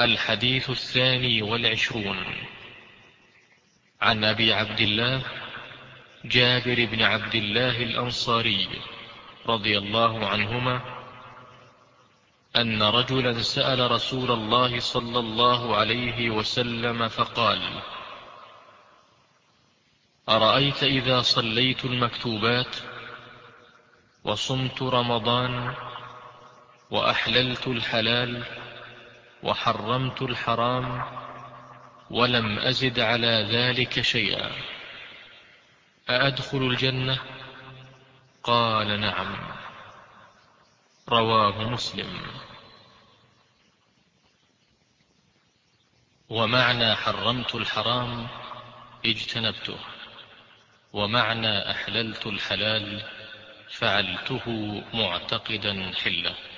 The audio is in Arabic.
الحديث الثاني والعشرون. عن أبي عبد الله جابر بن عبد الله الأنصاري رضي الله عنهما أن رجلا سأل رسول الله صلى الله عليه وسلم فقال أرأيت إذا صليت المكتوبات وصمت رمضان وأحللت الحلال وحرمت الحرام ولم أزد على ذلك شيئا. أأدخل الجنة؟ قال نعم. رواه مسلم. ومعنى حرمت الحرام اجتنبته. ومعنى أحللت الحلال فعلته معتقدا حله.